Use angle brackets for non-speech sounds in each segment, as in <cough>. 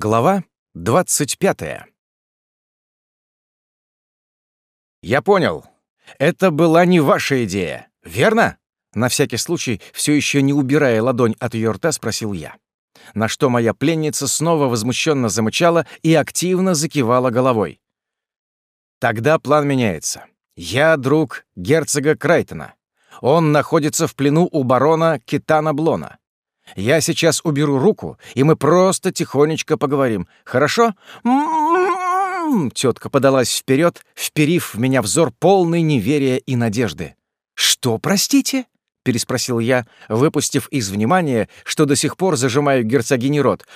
Глава 25. «Я понял. Это была не ваша идея, верно?» На всякий случай, все еще не убирая ладонь от ее рта, спросил я. На что моя пленница снова возмущенно замычала и активно закивала головой. «Тогда план меняется. Я друг герцога Крайтона. Он находится в плену у барона Китана Блона. Я сейчас уберу руку, и мы просто тихонечко поговорим. Хорошо? Тетка подалась вперед, вперив в меня взор полный неверия и надежды. «Что, простите?» — переспросил я, выпустив из внимания, что до сих пор зажимаю герцогини рот.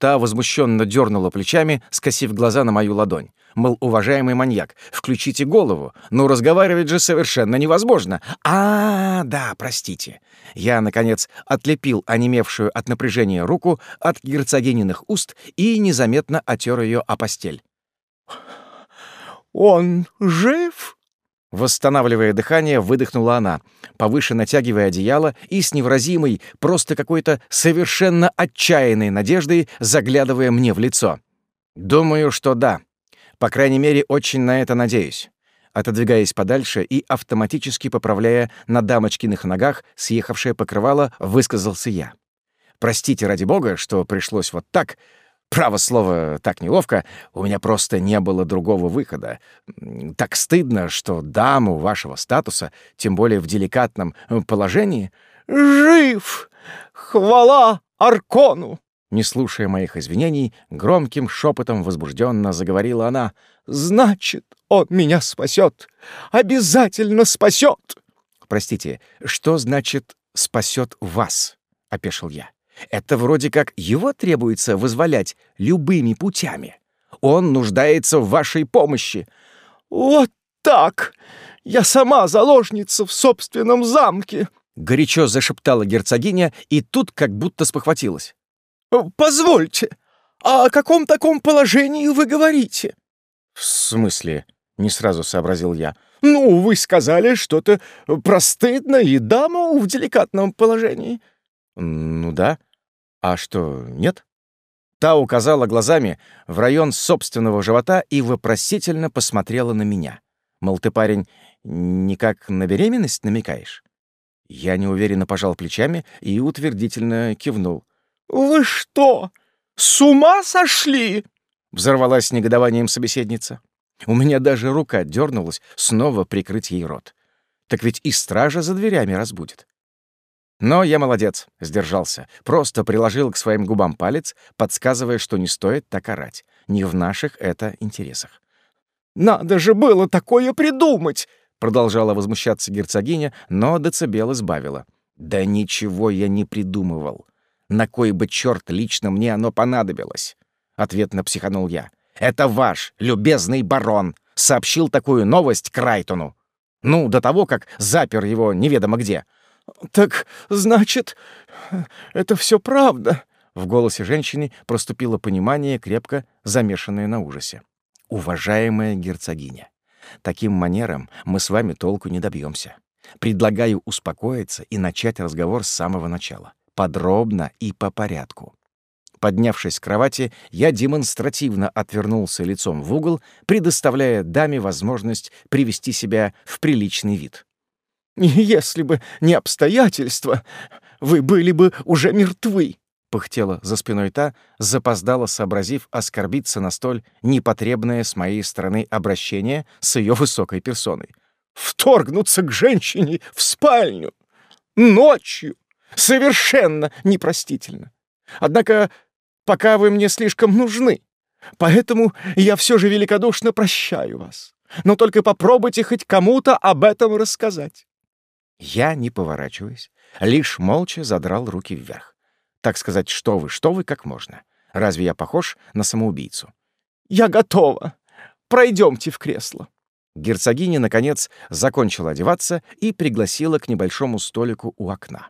Та возмущенно дернула плечами, скосив глаза на мою ладонь. Мол, уважаемый маньяк, включите голову, но разговаривать же совершенно невозможно. А, да, простите. Я, наконец, отлепил онемевшую от напряжения руку от герцогининых уст и незаметно отер ее о постель. «Он жив?» Восстанавливая дыхание, выдохнула она, повыше натягивая одеяло и с невразимой, просто какой-то совершенно отчаянной надеждой заглядывая мне в лицо. «Думаю, что да. По крайней мере, очень на это надеюсь. Отодвигаясь подальше и автоматически поправляя на дамочкиных ногах съехавшее покрывало, высказался я. «Простите, ради бога, что пришлось вот так. Право слово, так неловко. У меня просто не было другого выхода. Так стыдно, что даму вашего статуса, тем более в деликатном э, положении...» «Жив! Хвала Аркону!» Не слушая моих извинений, громким шепотом возбужденно заговорила она. «Значит, он меня спасет! Обязательно спасет!» «Простите, что значит «спасет вас»?» — опешил я. «Это вроде как его требуется вызволять любыми путями. Он нуждается в вашей помощи». «Вот так! Я сама заложница в собственном замке!» — горячо зашептала герцогиня и тут как будто спохватилась. «Позвольте, а о каком таком положении вы говорите?» «В смысле?» — не сразу сообразил я. «Ну, вы сказали что-то простыдно и дама в деликатном положении». «Ну да. А что, нет?» Та указала глазами в район собственного живота и вопросительно посмотрела на меня. Мол, ты, парень, никак на беременность намекаешь? Я неуверенно пожал плечами и утвердительно кивнул. «Вы что, с ума сошли?» — взорвалась негодованием собеседница. У меня даже рука дернулась снова прикрыть ей рот. Так ведь и стража за дверями разбудит. Но я молодец, сдержался. Просто приложил к своим губам палец, подсказывая, что не стоит так орать. Не в наших это интересах. «Надо же было такое придумать!» Продолжала возмущаться герцогиня, но децибел избавила. «Да ничего я не придумывал. На кой бы черт лично мне оно понадобилось? Ответно психанул я. Это ваш, любезный барон, сообщил такую новость Крайтону. Ну, до того, как запер его неведомо где. «Так, значит, это все правда?» В голосе женщины проступило понимание, крепко замешанное на ужасе. «Уважаемая герцогиня, таким манером мы с вами толку не добьемся. Предлагаю успокоиться и начать разговор с самого начала подробно и по порядку. Поднявшись с кровати, я демонстративно отвернулся лицом в угол, предоставляя даме возможность привести себя в приличный вид. <laughs> «Если бы не обстоятельства, вы были бы уже мертвы», — пыхтела за спиной та, запоздала, сообразив оскорбиться на столь непотребное с моей стороны обращение с ее высокой персоной. «Вторгнуться к женщине в спальню! Ночью! Совершенно непростительно. Однако пока вы мне слишком нужны, поэтому я все же великодушно прощаю вас. Но только попробуйте хоть кому-то об этом рассказать». Я, не поворачиваясь, лишь молча задрал руки вверх. Так сказать, что вы, что вы, как можно. Разве я похож на самоубийцу? «Я готова. Пройдемте в кресло». Герцогиня, наконец, закончила одеваться и пригласила к небольшому столику у окна.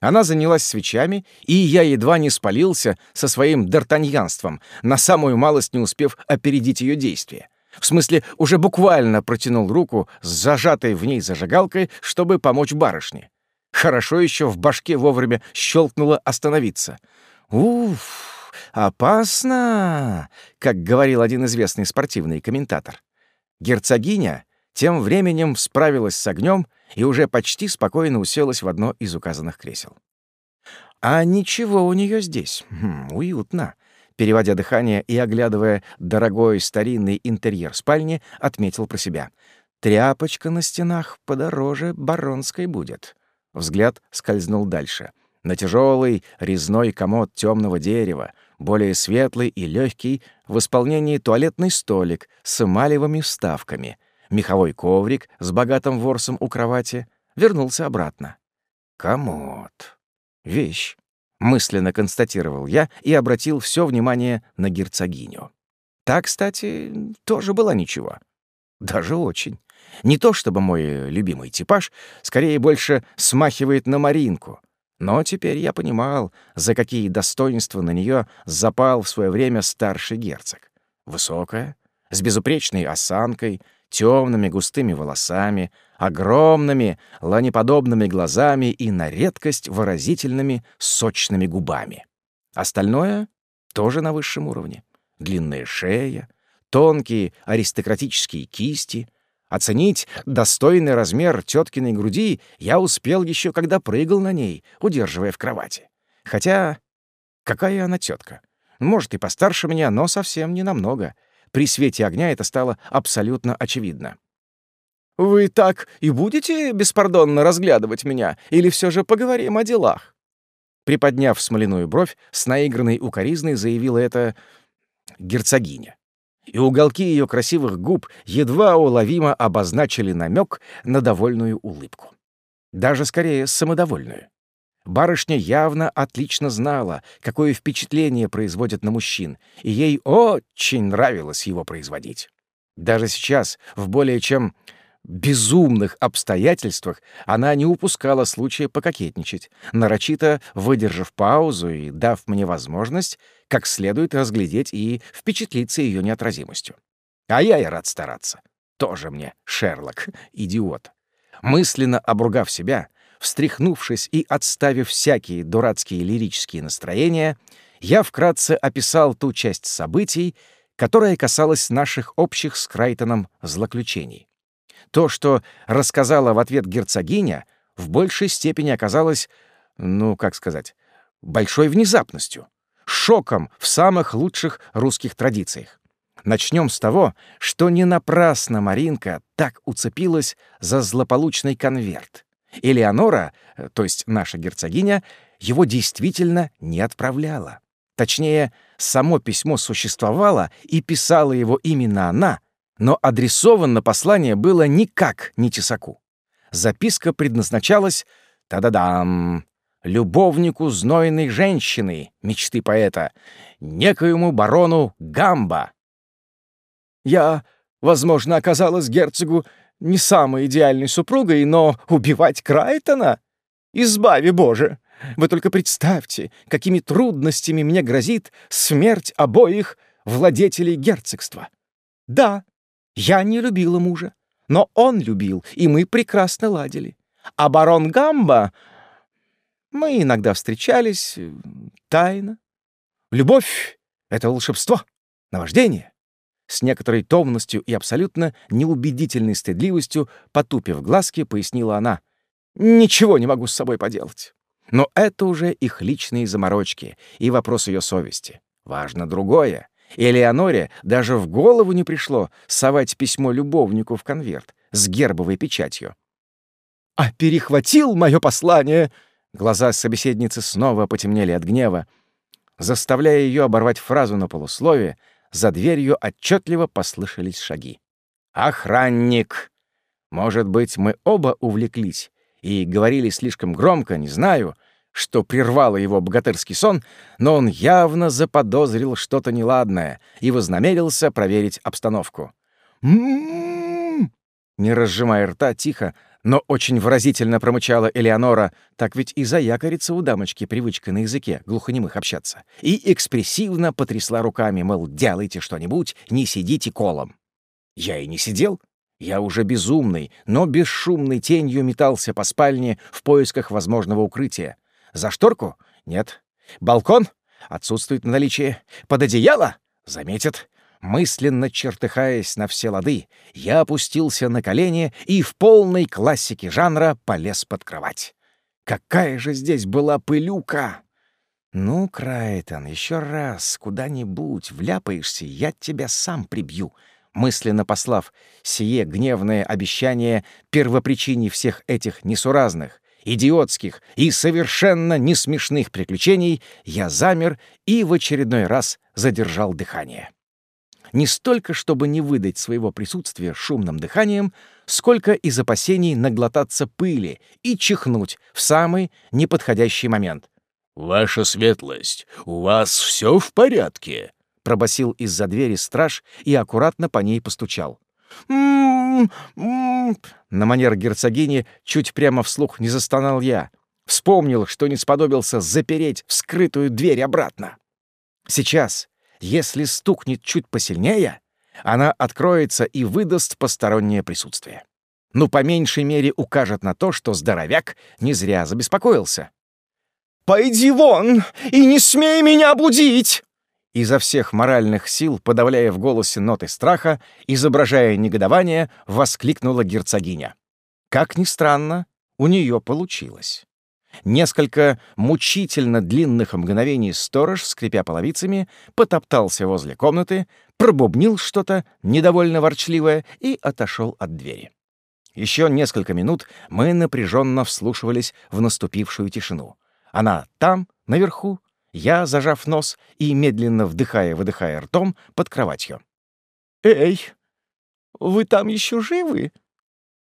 Она занялась свечами, и я едва не спалился со своим д'Артаньянством, на самую малость не успев опередить ее действия. В смысле, уже буквально протянул руку с зажатой в ней зажигалкой, чтобы помочь барышне. Хорошо еще в башке вовремя щелкнуло остановиться. Уф, опасно, как говорил один известный спортивный комментатор. Герцогиня тем временем справилась с огнем и уже почти спокойно уселась в одно из указанных кресел. А ничего у нее здесь. Хм, уютно. Переводя дыхание и оглядывая дорогой старинный интерьер спальни, отметил про себя. Тряпочка на стенах подороже баронской будет. Взгляд скользнул дальше. На тяжелый резной комод темного дерева, более светлый и легкий, в исполнении туалетный столик с эмалевыми вставками, меховой коврик с богатым ворсом у кровати, вернулся обратно. Комод. Вещь. Мысленно констатировал я и обратил все внимание на герцогиню. Та, кстати, тоже была ничего. Даже очень. Не то чтобы мой любимый типаж, скорее больше смахивает на Маринку. Но теперь я понимал, за какие достоинства на нее запал в свое время старший герцог. Высокая, с безупречной осанкой, темными густыми волосами, огромными ланеподобными глазами и на редкость выразительными сочными губами. Остальное тоже на высшем уровне. Длинная шея, тонкие аристократические кисти. Оценить достойный размер теткиной груди я успел еще, когда прыгал на ней, удерживая в кровати. Хотя какая она тетка? Может, и постарше меня, но совсем не намного — при свете огня это стало абсолютно очевидно. «Вы так и будете беспардонно разглядывать меня, или все же поговорим о делах?» Приподняв смоляную бровь, с наигранной укоризной заявила это герцогиня. И уголки ее красивых губ едва уловимо обозначили намек на довольную улыбку. Даже скорее самодовольную. Барышня явно отлично знала, какое впечатление производит на мужчин, и ей очень нравилось его производить. Даже сейчас, в более чем безумных обстоятельствах, она не упускала случая пококетничать, нарочито выдержав паузу и дав мне возможность как следует разглядеть и впечатлиться ее неотразимостью. А я и рад стараться. Тоже мне Шерлок, идиот. Мысленно обругав себя, Встряхнувшись и отставив всякие дурацкие лирические настроения, я вкратце описал ту часть событий, которая касалась наших общих с Крайтоном злоключений. То, что рассказала в ответ герцогиня, в большей степени оказалось, ну, как сказать, большой внезапностью, шоком в самых лучших русских традициях. Начнем с того, что не напрасно Маринка так уцепилась за злополучный конверт. Элеонора, э, то есть наша герцогиня, его действительно не отправляла. Точнее, само письмо существовало, и писала его именно она, но адресовано послание было никак не тесаку. Записка предназначалась, та-да-дам, любовнику знойной женщины, мечты поэта, некоему барону Гамба. «Я, возможно, оказалась герцогу не самой идеальной супругой, но убивать Крайтона? Избави, Боже! Вы только представьте, какими трудностями мне грозит смерть обоих владетелей герцогства. Да, я не любила мужа, но он любил, и мы прекрасно ладили. А барон Гамба... Мы иногда встречались тайно. Любовь — это волшебство, наваждение. С некоторой томностью и абсолютно неубедительной стыдливостью, потупив глазки, пояснила она. «Ничего не могу с собой поделать». Но это уже их личные заморочки и вопрос ее совести. Важно другое. Элеоноре даже в голову не пришло совать письмо любовнику в конверт с гербовой печатью. «А перехватил мое послание!» Глаза собеседницы снова потемнели от гнева. Заставляя ее оборвать фразу на полусловие, за дверью отчетливо послышались шаги. «Охранник! Может быть, мы оба увлеклись и говорили слишком громко, не знаю, что прервало его богатырский сон, но он явно заподозрил что-то неладное и вознамерился проверить обстановку. «М-м-м!» Не разжимая рта, тихо, но очень выразительно промычала Элеонора, так ведь и заякорится у дамочки привычка на языке глухонемых общаться, и экспрессивно потрясла руками, мол, делайте что-нибудь, не сидите колом. Я и не сидел. Я уже безумный, но бесшумной тенью метался по спальне в поисках возможного укрытия. За шторку? Нет. Балкон? Отсутствует наличие. Под одеяло? Заметят. Мысленно чертыхаясь на все лады, я опустился на колени и в полной классике жанра полез под кровать. Какая же здесь была пылюка! «Ну, Крайтон, еще раз куда-нибудь вляпаешься, я тебя сам прибью», мысленно послав сие гневное обещание первопричине всех этих несуразных, идиотских и совершенно несмешных приключений, я замер и в очередной раз задержал дыхание. Не столько, чтобы не выдать своего присутствия шумным дыханием, сколько из опасений наглотаться пыли и чихнуть в самый неподходящий момент. «Ваша светлость, у вас все в порядке?» — пробасил из-за двери страж и аккуратно по ней постучал. «М-м-м!» На манер герцогини чуть прямо вслух не застонал я. Вспомнил, что не сподобился запереть вскрытую дверь обратно. Сейчас, если стукнет чуть посильнее, она откроется и выдаст постороннее присутствие. Ну, по меньшей мере, укажет на то, что здоровяк не зря забеспокоился. «Пойди вон и не смей меня будить!» Изо всех моральных сил, подавляя в голосе ноты страха, изображая негодование, воскликнула герцогиня. Как ни странно, у нее получилось. Несколько мучительно длинных мгновений сторож, скрипя половицами, потоптался возле комнаты, пробубнил что-то недовольно ворчливое и отошел от двери. Еще несколько минут мы напряженно вслушивались в наступившую тишину. Она там, наверху, я, зажав нос и медленно вдыхая-выдыхая ртом, под кроватью. «Эй, вы там еще живы?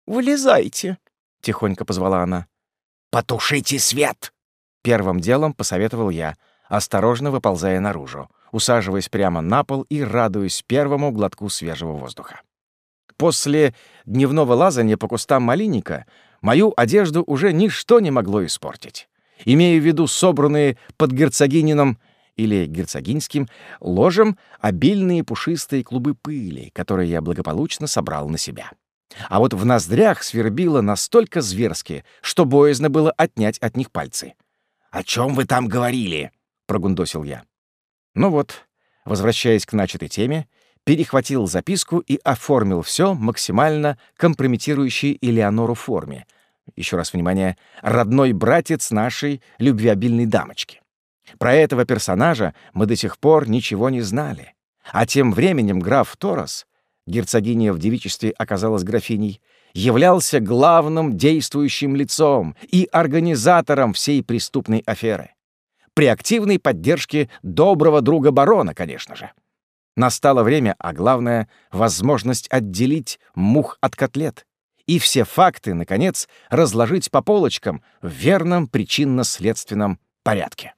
Вылезайте!» — тихонько позвала она. «Потушите свет!» — первым делом посоветовал я, осторожно выползая наружу, усаживаясь прямо на пол и радуясь первому глотку свежего воздуха. После дневного лазания по кустам малинника мою одежду уже ничто не могло испортить имея в виду собранные под герцогинином или герцогинским ложем обильные пушистые клубы пыли, которые я благополучно собрал на себя. А вот в ноздрях свербило настолько зверски, что боязно было отнять от них пальцы. «О чем вы там говорили?» — прогундосил я. Ну вот, возвращаясь к начатой теме, перехватил записку и оформил все максимально компрометирующей Элеонору форме — еще раз внимание, родной братец нашей любвеобильной дамочки. Про этого персонажа мы до сих пор ничего не знали. А тем временем граф Торос, герцогиня в девичестве оказалась графиней, являлся главным действующим лицом и организатором всей преступной аферы. При активной поддержке доброго друга барона, конечно же. Настало время, а главное — возможность отделить мух от котлет и все факты, наконец, разложить по полочкам в верном причинно-следственном порядке.